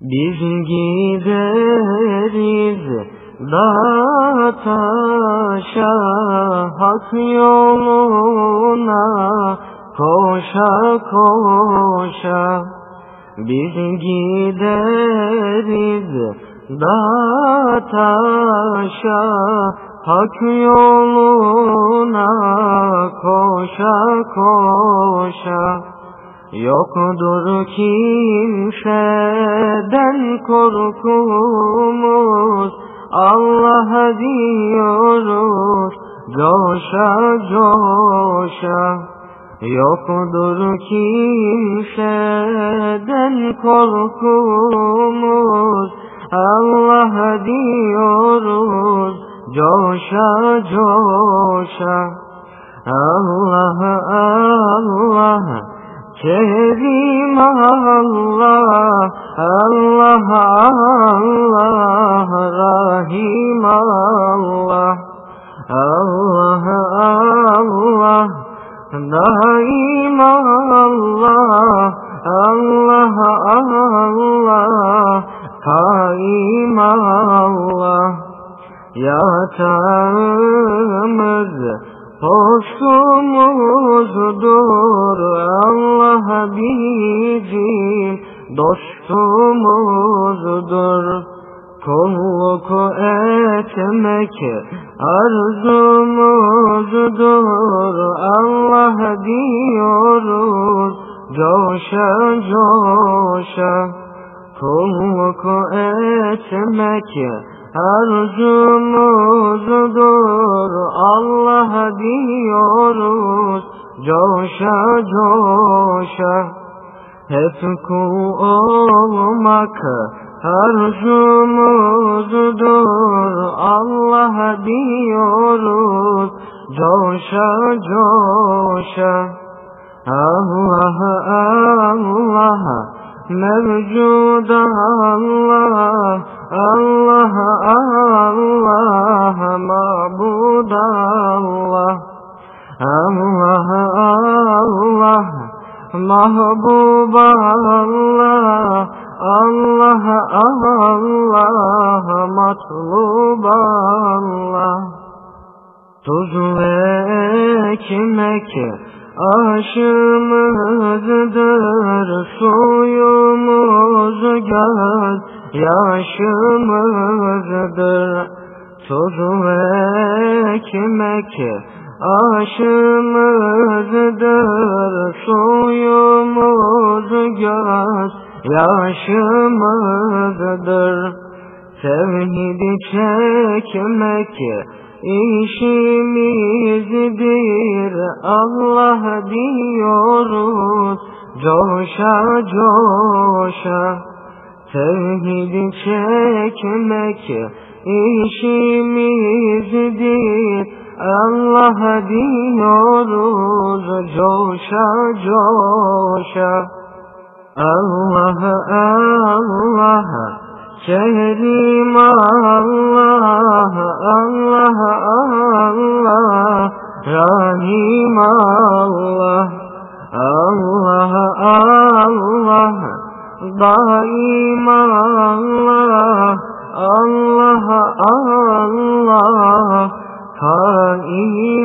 Biz gideriz dağa taşa hak yoluna koşa koşa. Biz gideriz dağa taşa hak yoluna koşa koşa. Yoktur kimseden korkumuz? Allah diyoruz coşa coşa. Yoktur kimseden korkumuz. Allah diyoruz coşa coşa. Allah Allah Kerim Allah, Allah Allah, Rahim Allah, Allah Allah, Daim Allah, Allah Allah, Kaim Allah, yatağımız Dostumuzdur Allah bizim dostumuzdur. Kulluk etmek arzumuzdur. Allah diyoruz coşa coşa. Kulluk etmek arzumuzdur. Allah diyoruz coşa coşa hep kul olmak arzumuzdur Allah diyoruz coşa coşa. Allah Allah mevcud Allah. Allah Allah mabud Allah. Allah Allah mahbub Allah Allah Allah matlub Allah Tuz ve ekmek aşımızdır suyumuz göz yaşımızdır. Tuz ve ekmek aşımızdır suyumuz göz yaşımızdır Tevhidi çekmek işimizdir Allah diyoruz coşa coşa. Tevhidi çekmek işimizdir Allah diyoruz coşa coşa. Allah Allah Kerim Allah Allah Allah Rahim Allah Allah Allah Allah Allah Allah Kaim Allah رَبِّهِ